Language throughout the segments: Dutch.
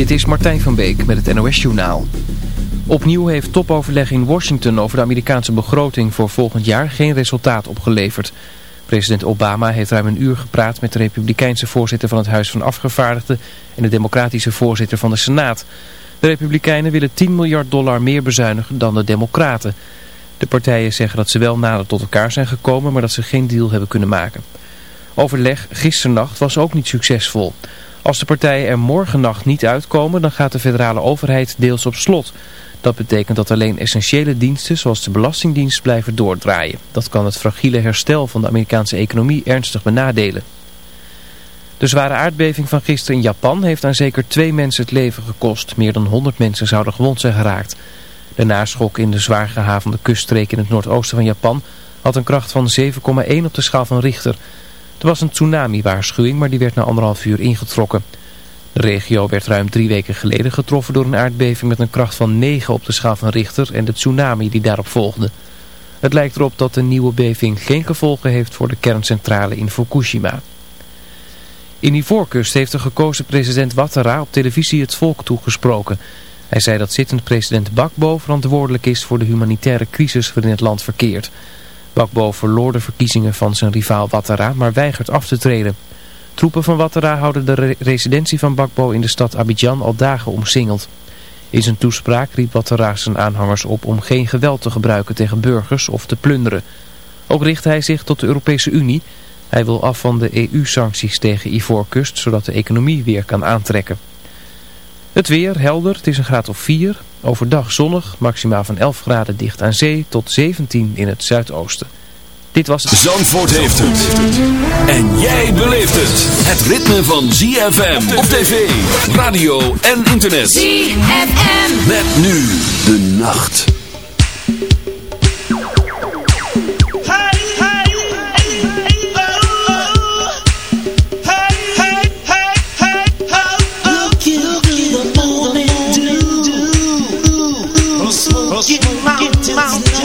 Dit is Martijn van Beek met het NOS Journaal. Opnieuw heeft topoverleg in Washington over de Amerikaanse begroting voor volgend jaar geen resultaat opgeleverd. President Obama heeft ruim een uur gepraat met de republikeinse voorzitter van het Huis van Afgevaardigden en de democratische voorzitter van de Senaat. De republikeinen willen 10 miljard dollar meer bezuinigen dan de democraten. De partijen zeggen dat ze wel nader tot elkaar zijn gekomen, maar dat ze geen deal hebben kunnen maken. Overleg gisternacht was ook niet succesvol. Als de partijen er morgennacht niet uitkomen, dan gaat de federale overheid deels op slot. Dat betekent dat alleen essentiële diensten zoals de Belastingdienst blijven doordraaien. Dat kan het fragiele herstel van de Amerikaanse economie ernstig benadelen. De zware aardbeving van gisteren in Japan heeft aan zeker twee mensen het leven gekost. Meer dan 100 mensen zouden gewond zijn geraakt. De naschok in de zwaar gehavende kuststreek in het noordoosten van Japan had een kracht van 7,1 op de schaal van Richter... Er was een tsunami-waarschuwing, maar die werd na anderhalf uur ingetrokken. De regio werd ruim drie weken geleden getroffen door een aardbeving met een kracht van 9 op de schaal van Richter en de tsunami die daarop volgde. Het lijkt erop dat de nieuwe beving geen gevolgen heeft voor de kerncentrale in Fukushima. In Ivoorkust heeft de gekozen president Ouattara op televisie het volk toegesproken. Hij zei dat zittend president Bakbo verantwoordelijk is voor de humanitaire crisis waarin het land verkeert. Bakbo verloor de verkiezingen van zijn rivaal Ouattara, maar weigert af te treden. Troepen van Ouattara houden de residentie van Bakbo in de stad Abidjan al dagen omsingeld. In zijn toespraak riep Ouattara zijn aanhangers op om geen geweld te gebruiken tegen burgers of te plunderen. Ook richt hij zich tot de Europese Unie. Hij wil af van de EU-sancties tegen Ivoorkust, zodat de economie weer kan aantrekken. Het weer helder, het is een graad of 4. Overdag zonnig, maximaal van 11 graden dicht aan zee tot 17 in het zuidoosten. Dit was het. Zandvoort heeft het. En jij beleeft het. Het ritme van ZFM op tv, radio en internet. ZFM. Met nu de nacht.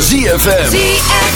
ZFM.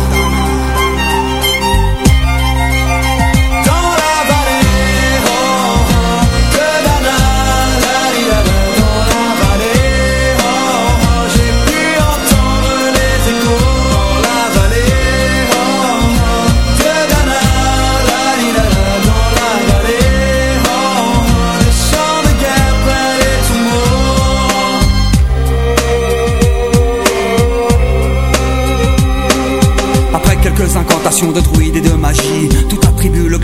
Incantations de druides et de magie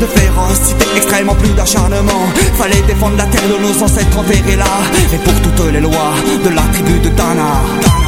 De férocité extrêmement plus d'acharnement. Fallait défendre la terre de nos ancêtres enterrés là. Et pour toutes les lois de la tribu de Dana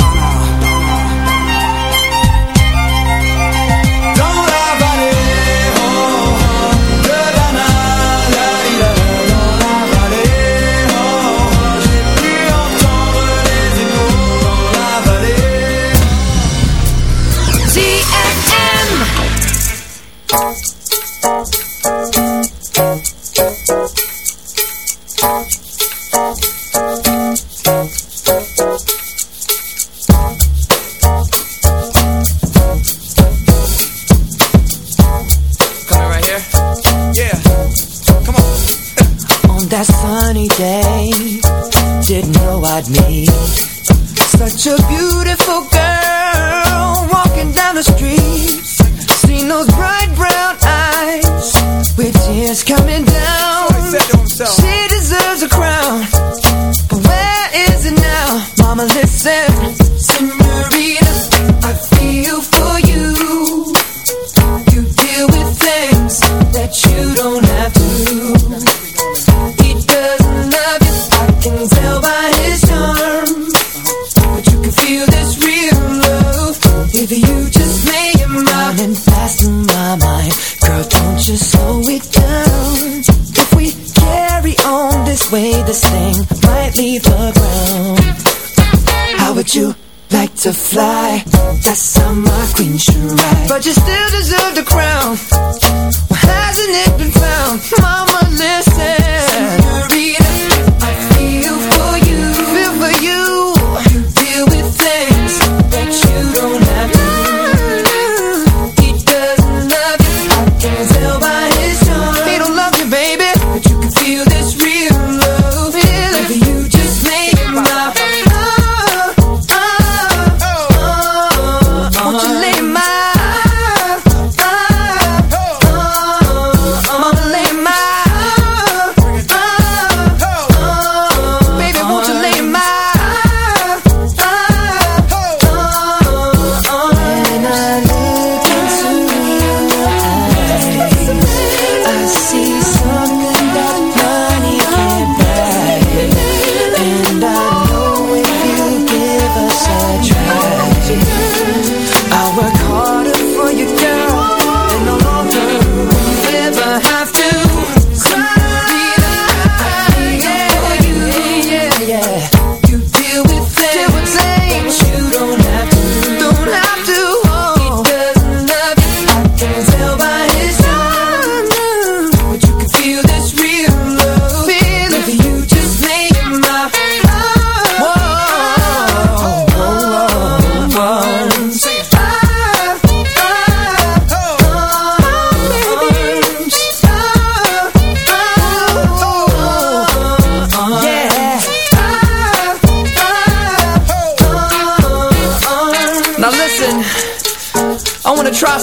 Silver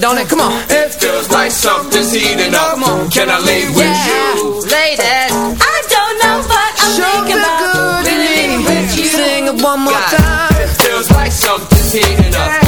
Feels good, don't it? Come on. It feels like something's heating up. Come on. Can I leave with Yeah, you? ladies. I don't know, but I'm Sure thinking about good to me. with you. Sing it one more God. time. It feels like something's heating up.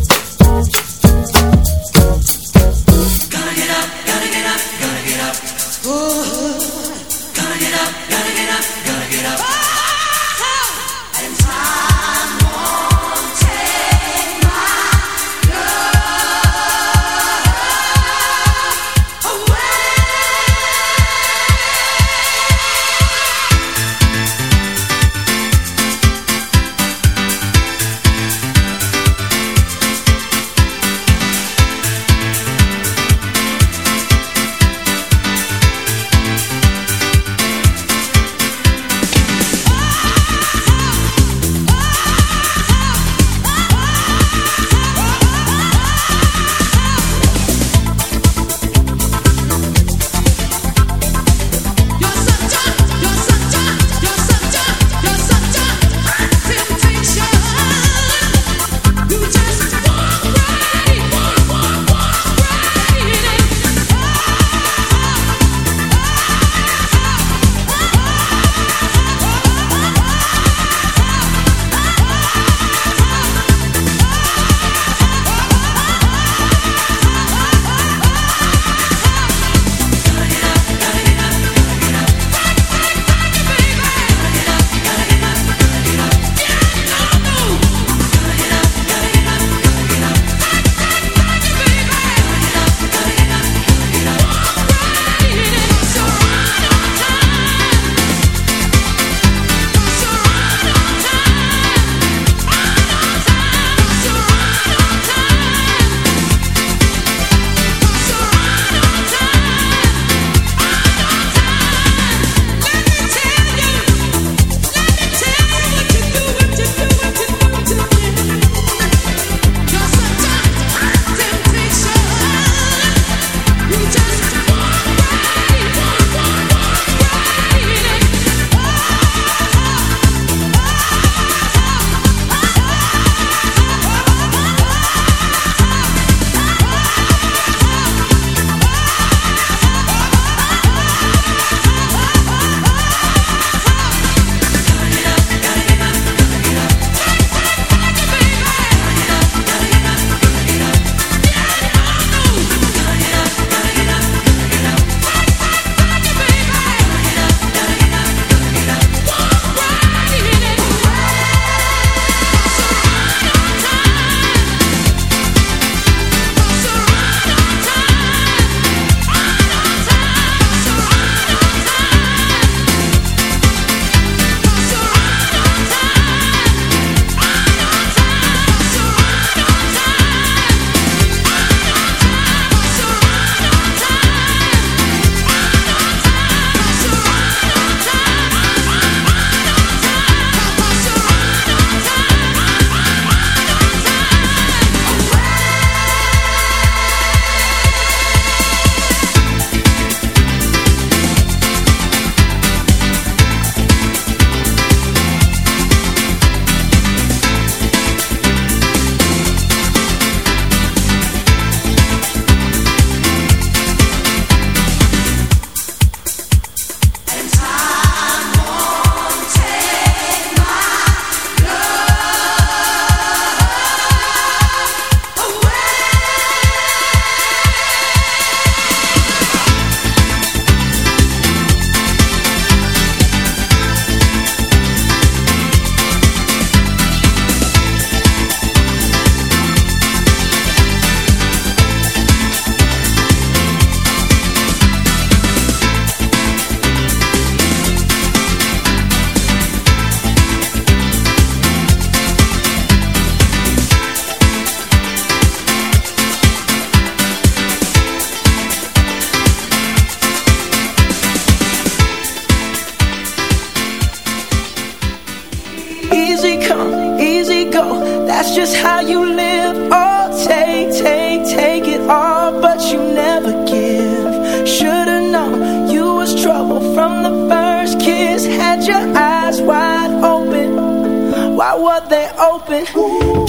what they open. Ooh.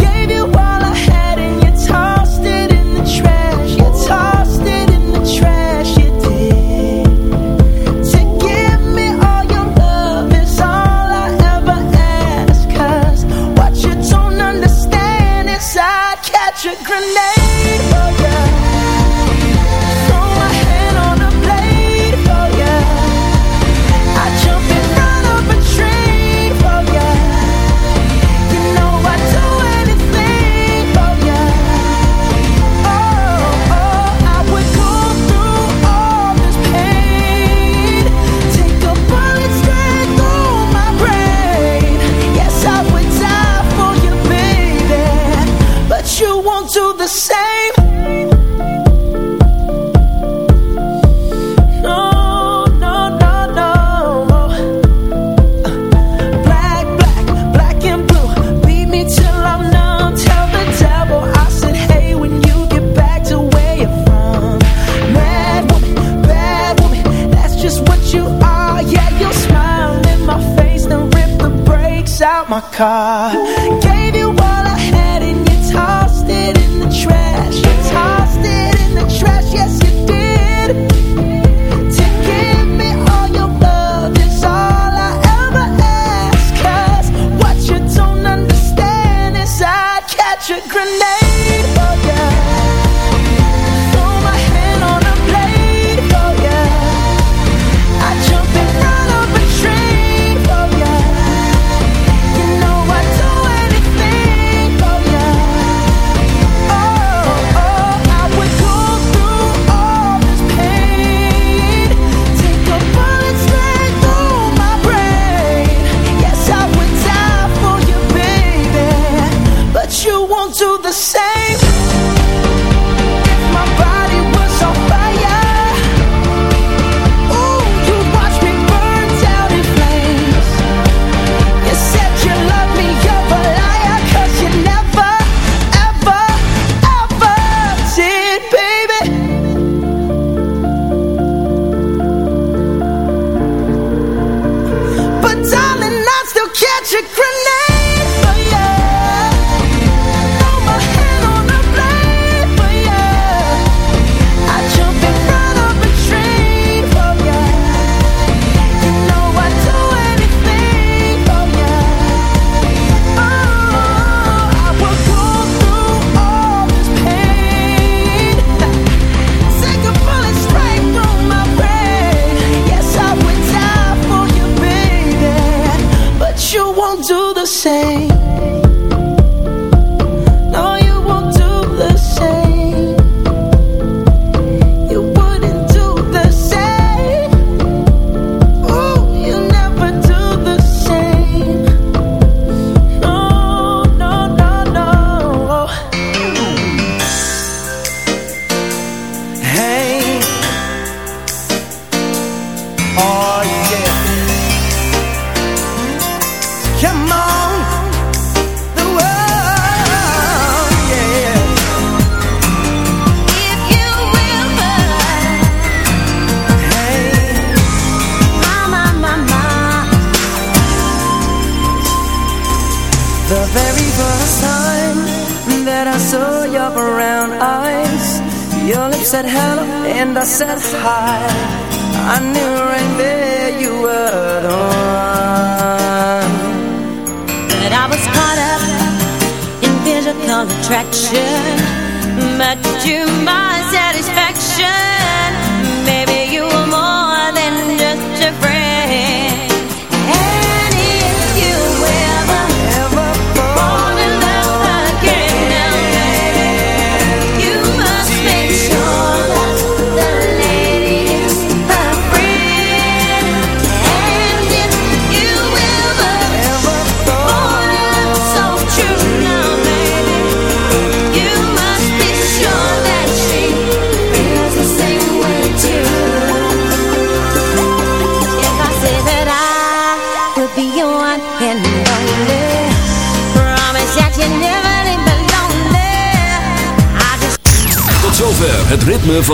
car. Yeah.